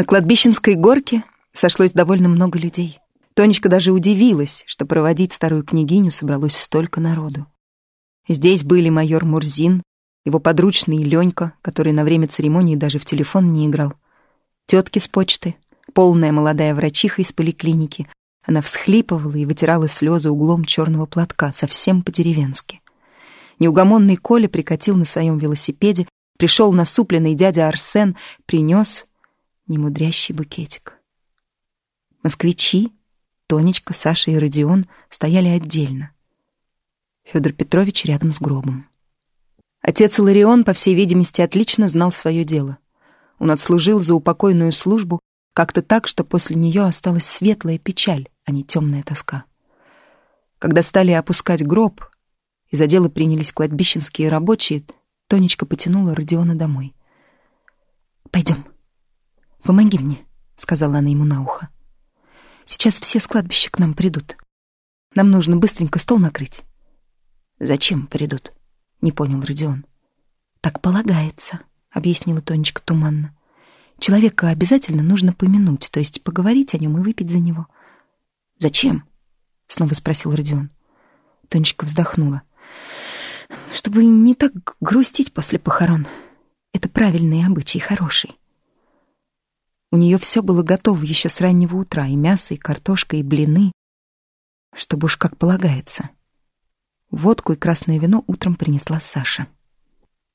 На кладбищенской горке сошлось довольно много людей. Тонечка даже удивилась, что проводить старую княгиню собралось столько народу. Здесь были майор Мурзин, его подручный Ленька, который на время церемонии даже в телефон не играл, тетки с почты, полная молодая врачиха из поликлиники. Она всхлипывала и вытирала слезы углом черного платка, совсем по-деревенски. Неугомонный Коля прикатил на своем велосипеде, пришел насупленный дядя Арсен, принес немудрящий букетик. Москвичи, Тонечка, Саша и Родион стояли отдельно. Федор Петрович рядом с гробом. Отец Иларион, по всей видимости, отлично знал свое дело. Он отслужил за упокойную службу как-то так, что после нее осталась светлая печаль, а не темная тоска. Когда стали опускать гроб, и за дело принялись кладбищенские рабочие, Тонечка потянула Родиона домой. «Пойдем, помоги мне», — сказала она ему на ухо. «Сейчас все с кладбища к нам придут. Нам нужно быстренько стол накрыть». «Зачем придут?» — не понял Родион. «Так полагается», — объяснила Тонечка туманно. «Человека обязательно нужно помянуть, то есть поговорить о нем и выпить за него». «Зачем?» — снова спросил Родион. Тонечка вздохнула. «Чтобы не так грустить после похорон. Это правильный обычай, хороший». У нее все было готово еще с раннего утра, и мясо, и картошка, и блины, чтобы уж как полагается. Водку и красное вино утром принесла Саша.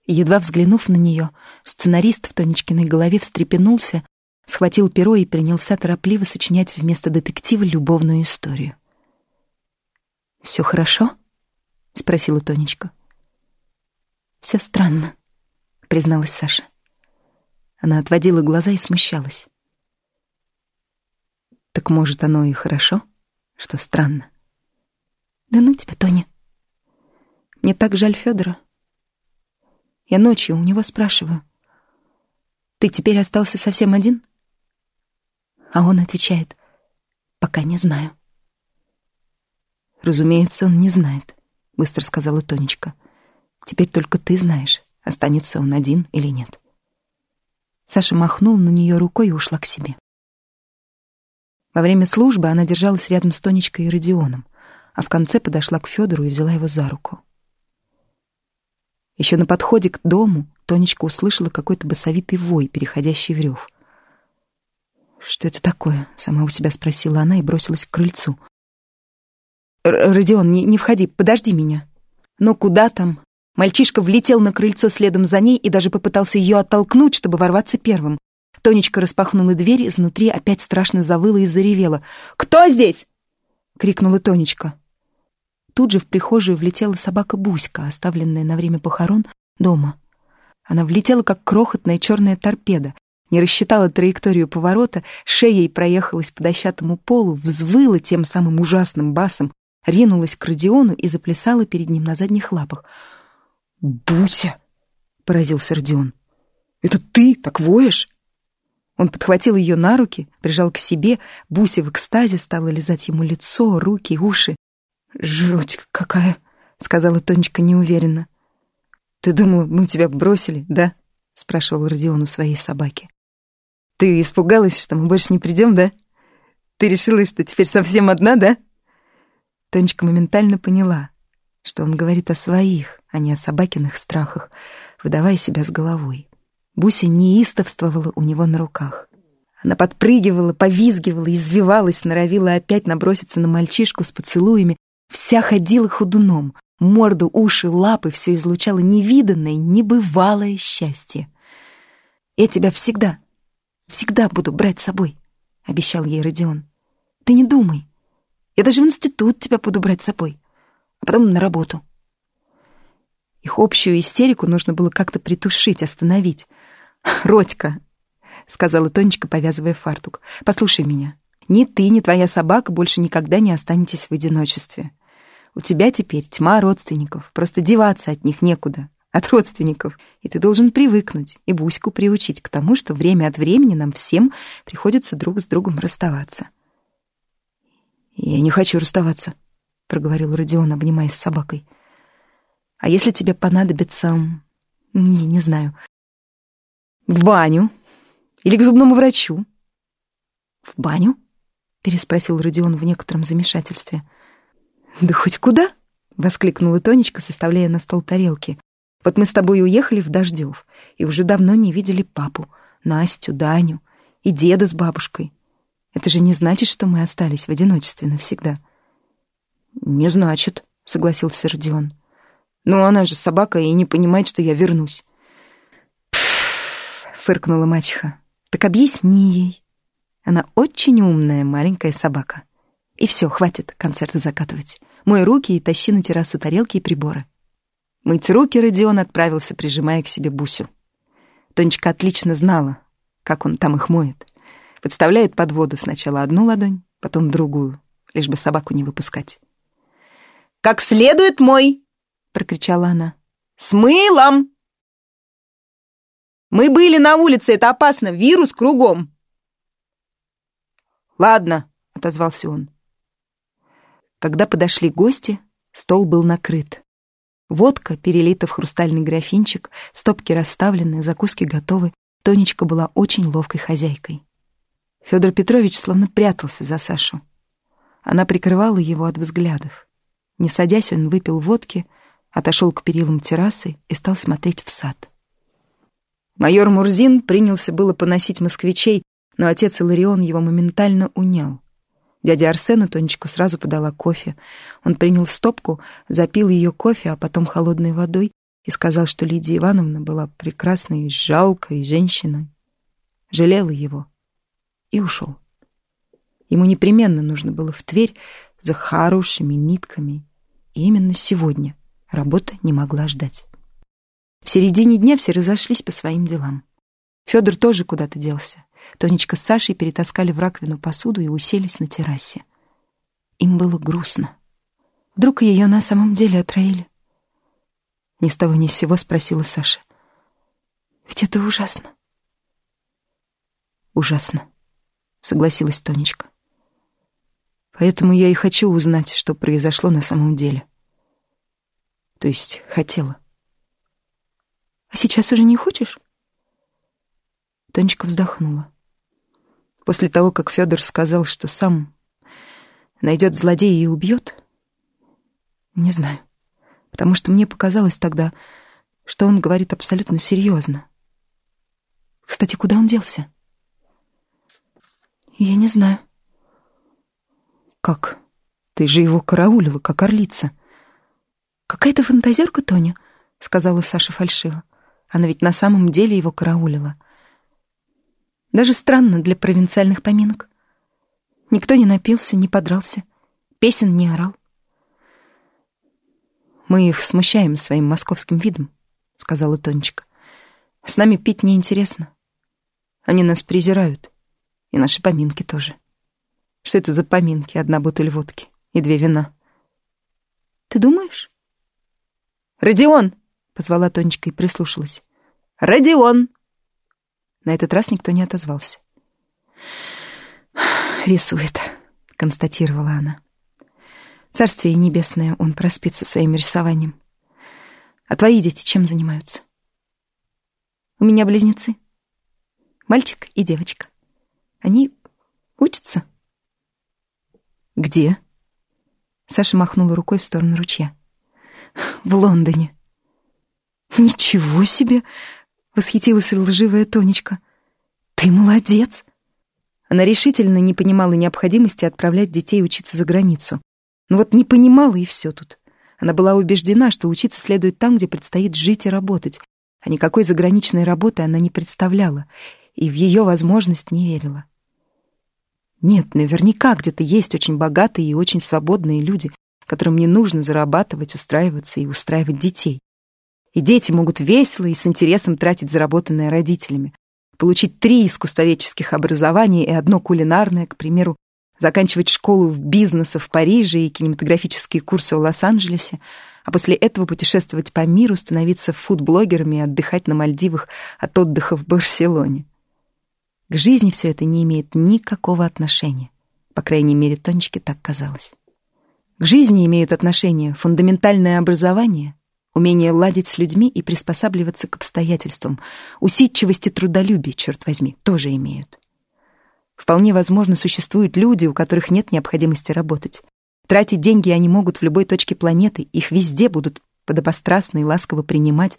Едва взглянув на нее, сценарист в Тонечкиной голове встрепенулся, схватил перо и принялся торопливо сочинять вместо детектива любовную историю. «Все хорошо?» — спросила Тонечка. «Все странно», — призналась Саша. Она отводила глаза и смущалась. «Так, может, оно и хорошо, что странно?» «Да ну тебя, Тоня!» Мне так жаль Федора. Я ночью у него спрашиваю. Ты теперь остался совсем один? А он отвечает, пока не знаю. Разумеется, он не знает, быстро сказала Тонечка. Теперь только ты знаешь, останется он один или нет. Саша махнул на нее рукой и ушла к себе. Во время службы она держалась рядом с Тонечкой и Родионом, а в конце подошла к Федору и взяла его за руку. Еще на подходе к дому Тонечка услышала какой-то басовитый вой, переходящий в рев. «Что это такое?» — сама у себя спросила она и бросилась к крыльцу. «Родион, не, не входи, подожди меня». Но куда там? Мальчишка влетел на крыльцо следом за ней и даже попытался ее оттолкнуть, чтобы ворваться первым. Тонечка распахнула дверь, изнутри опять страшно завыла и заревела. «Кто здесь?» — крикнула Тонечка. Тут же в прихожую влетела собака Буська, оставленная на время похорон дома. Она влетела, как крохотная черная торпеда, не рассчитала траекторию поворота, шеей проехалась по дощатому полу, взвыла тем самым ужасным басом, ринулась к Родиону и заплясала перед ним на задних лапах. «Буся!» — поразился Родион. «Это ты так воешь?» Он подхватил ее на руки, прижал к себе, Буся в экстазе стала лизать ему лицо, руки, уши. «Жуть какая!» — сказала Тонечка неуверенно. «Ты думала, мы тебя бросили, да?» — спрашивал Родион у своей собаки. «Ты испугалась, что мы больше не придем, да? Ты решила, что теперь совсем одна, да?» Тонечка моментально поняла, что он говорит о своих, а не о собакиных страхах, выдавая себя с головой. Буся неистовствовала у него на руках. Она подпрыгивала, повизгивала, извивалась, норовила опять наброситься на мальчишку с поцелуями, Вся ходила ходуном, морду, уши, лапы, все излучало невиданное, небывалое счастье. «Я тебя всегда, всегда буду брать с собой», — обещал ей Родион. «Ты не думай. Я даже в институт тебя буду брать с собой, а потом на работу». Их общую истерику нужно было как-то притушить, остановить. «Родька», — сказала Тонечка, повязывая фартук, — «послушай меня. Ни ты, ни твоя собака больше никогда не останетесь в одиночестве. У тебя теперь тьма родственников, просто деваться от них некуда, от родственников. И ты должен привыкнуть и Буську приучить к тому, что время от времени нам всем приходится друг с другом расставаться. «Я не хочу расставаться», — проговорил Родион, обнимаясь с собакой. «А если тебе понадобится... Не, не знаю. В баню или к зубному врачу?» «В баню?» — переспросил Родион в некотором замешательстве. «Да хоть куда?» — воскликнула Тонечка, составляя на стол тарелки. «Вот мы с тобой уехали в Дождев и уже давно не видели папу, Настю, Даню и деда с бабушкой. Это же не значит, что мы остались в одиночестве навсегда». «Не значит», — согласился Родион. «Ну, она же собака и не понимает, что я вернусь». «Пф!» — фыркнула мачеха. «Так объясни ей. Она очень умная маленькая собака. И все, хватит концерты закатывать. Мой руки и тащи на террасу тарелки и приборы». Мыть руки Родион отправился, прижимая к себе Бусю. Тонечка отлично знала, как он там их моет. Подставляет под воду сначала одну ладонь, потом другую, лишь бы собаку не выпускать. «Как следует мой!» — прокричала она. «С мылом!» «Мы были на улице, это опасно, вирус кругом!» «Ладно», — отозвался он. Когда подошли гости, стол был накрыт. Водка перелита в хрустальный графинчик, стопки расставлены, закуски готовы. Тонечка была очень ловкой хозяйкой. Федор Петрович словно прятался за Сашу. Она прикрывала его от взглядов. Не садясь, он выпил водки, отошел к перилам террасы и стал смотреть в сад. Майор Мурзин принялся было поносить москвичей, но отец Иларион его моментально унял. Дядя Арсену Тонечку сразу подала кофе. Он принял стопку, запил ее кофе, а потом холодной водой и сказал, что Лидия Ивановна была прекрасной, жалкой женщиной. Жалела его и ушел. Ему непременно нужно было в Тверь за хорошими нитками. И именно сегодня работа не могла ждать. В середине дня все разошлись по своим делам. Федор тоже куда-то делся. Тонечка с Сашей перетаскали в раковину посуду и уселись на террасе. Им было грустно. Вдруг ее на самом деле отравили? Ни с того ни с сего спросила Саша. Ведь это ужасно. Ужасно, согласилась Тонечка. Поэтому я и хочу узнать, что произошло на самом деле. То есть хотела. А сейчас уже не хочешь? Тонечка вздохнула. После того, как Федор сказал, что сам найдет злодея и убьет, не знаю, потому что мне показалось тогда, что он говорит абсолютно серьезно. Кстати, куда он делся? Я не знаю. «Как? Ты же его караулила, как орлица». «Какая-то фантазерка, Тоня», — сказала Саша фальшиво. Она ведь на самом деле его караулила. Даже странно для провинциальных поминок. Никто не напился, не подрался, песен не орал. «Мы их смущаем своим московским видом», — сказала Тонечка. «С нами пить неинтересно. Они нас презирают, и наши поминки тоже». Что это за поминки? Одна бутыль водки и две вина. Ты думаешь? Родион! Позвала Тонечка и прислушалась. Родион! На этот раз никто не отозвался. «Рисует», — констатировала она. «Царствие небесное он проспит со своим рисованием. А твои дети чем занимаются?» «У меня близнецы. Мальчик и девочка. Они учатся». «Где?» Саша махнула рукой в сторону ручья. «В Лондоне». «Ничего себе!» — восхитилась лживая Тонечка. «Ты молодец!» Она решительно не понимала необходимости отправлять детей учиться за границу. Но вот не понимала, и все тут. Она была убеждена, что учиться следует там, где предстоит жить и работать, а никакой заграничной работы она не представляла и в ее возможность не верила. Нет, наверняка где-то есть очень богатые и очень свободные люди, которым не нужно зарабатывать, устраиваться и устраивать детей. И дети могут весело и с интересом тратить заработанное родителями, получить три искусствоведческих образования и одно кулинарное, к примеру, заканчивать школу в бизнесе в Париже и кинематографические курсы в Лос-Анджелесе, а после этого путешествовать по миру, становиться фудблогерами и отдыхать на Мальдивах от отдыха в Барселоне. К жизни все это не имеет никакого отношения. По крайней мере, Тонечке так казалось. К жизни имеют отношение фундаментальное образование, умение ладить с людьми и приспосабливаться к обстоятельствам, усидчивость и трудолюбие, черт возьми, тоже имеют. Вполне возможно, существуют люди, у которых нет необходимости работать. Тратить деньги они могут в любой точке планеты, их везде будут подобострастно и ласково принимать.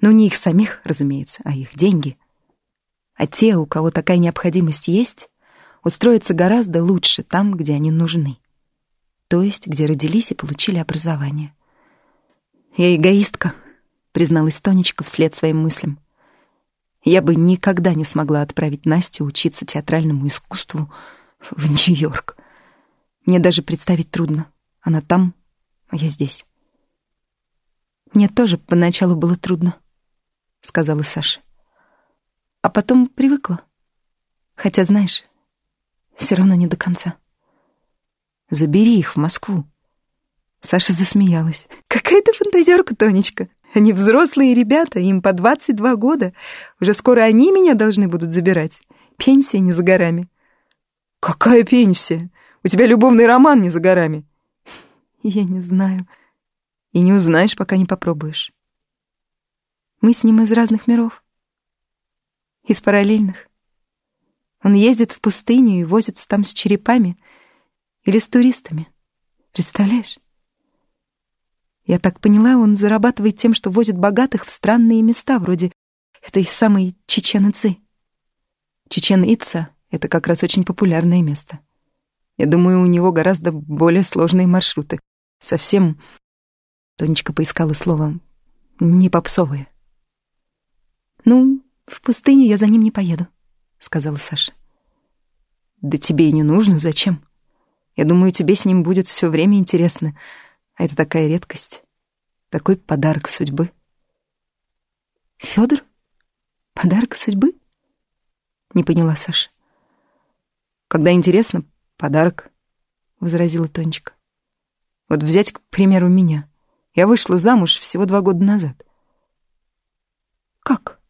Но не их самих, разумеется, а их деньги. А те, у кого такая необходимость есть, устроятся гораздо лучше там, где они нужны. То есть, где родились и получили образование. «Я эгоистка», — призналась Тонечка вслед своим мыслям. «Я бы никогда не смогла отправить Настю учиться театральному искусству в Нью-Йорк. Мне даже представить трудно. Она там, а я здесь». «Мне тоже поначалу было трудно», — сказала Саша. «А потом привыкла. Хотя, знаешь, все равно не до конца. Забери их в Москву». Саша засмеялась. «Какая ты фантазерка, Тонечка. Они взрослые ребята, им по 22 года. Уже скоро они меня должны будут забирать. Пенсия не за горами». «Какая пенсия? У тебя любовный роман не за горами». «Я не знаю», и не узнаешь, пока не попробуешь. Мы с ним из разных миров. Из параллельных. Он ездит в пустыню и возится там с черепами или с туристами. Представляешь? Я так поняла, он зарабатывает тем, что возит богатых в странные места, вроде этой самой Чечен-Ицы. Чечен-Ица — это как раз очень популярное место. Я думаю, у него гораздо более сложные маршруты. Совсем Тонечка поискала слово «не попсовые». «Ну, в пустыню я за ним не поеду», — сказала Саша. «Да тебе и не нужно, зачем? Я думаю, тебе с ним будет все время интересно, а это такая редкость, такой подарок судьбы». «Фёдор? Подарок судьбы?» — не поняла Саша. «Когда интересно, подарок», — возразила Тонечка. «Вот взять, к примеру, меня». Я вышла замуж всего два года назад. Как?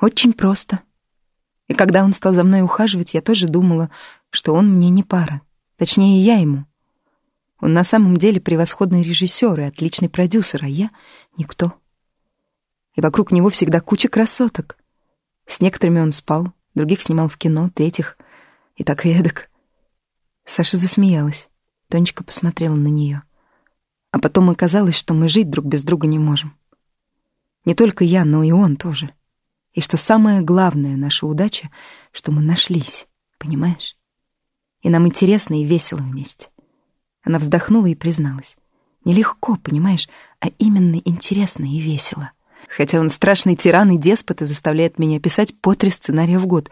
Очень просто. И когда он стал за мной ухаживать, я тоже думала, что он мне не пара. Точнее, я ему. Он на самом деле превосходный режиссер и отличный продюсер, а я — никто. И вокруг него всегда куча красоток. С некоторыми он спал, других снимал в кино, третьих — и так и эдак. Саша засмеялась. Тонечка посмотрела на нее. А потом оказалось, что мы жить друг без друга не можем. Не только я, но и он тоже. И что самое главное наша удача, что мы нашлись, понимаешь? И нам интересно и весело вместе. Она вздохнула и призналась. Нелегко, понимаешь, а именно интересно и весело. Хотя он страшный тиран и деспот и заставляет меня писать по три сценария в год.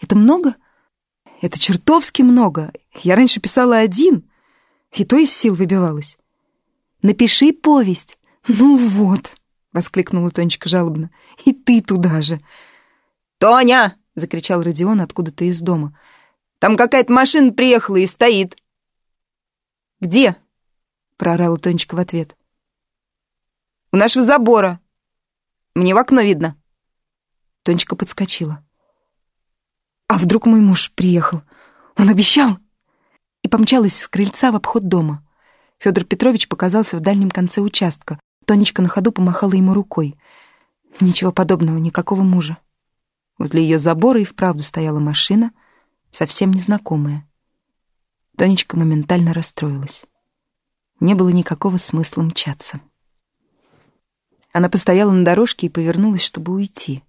Это много? Это чертовски много. Я раньше писала один, и то из сил выбивалась. Напиши повесть. Ну вот, воскликнула Тонечка жалобно. И ты туда же. Тоня! закричал Родион откуда-то из дома. Там какая-то машина приехала и стоит. Где? проорала Тонечка в ответ. У нашего забора. Мне в окно видно. Тонечка подскочила. А вдруг мой муж приехал? Он обещал. И помчалась с крыльца в обход дома. Федор Петрович показался в дальнем конце участка. Тонечка на ходу помахала ему рукой. Ничего подобного, никакого мужа. Возле ее забора и вправду стояла машина, совсем незнакомая. Тонечка моментально расстроилась. Не было никакого смысла мчаться. Она постояла на дорожке и повернулась, чтобы уйти.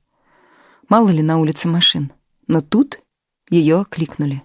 Мало ли на улице машин. Но тут ее окликнули.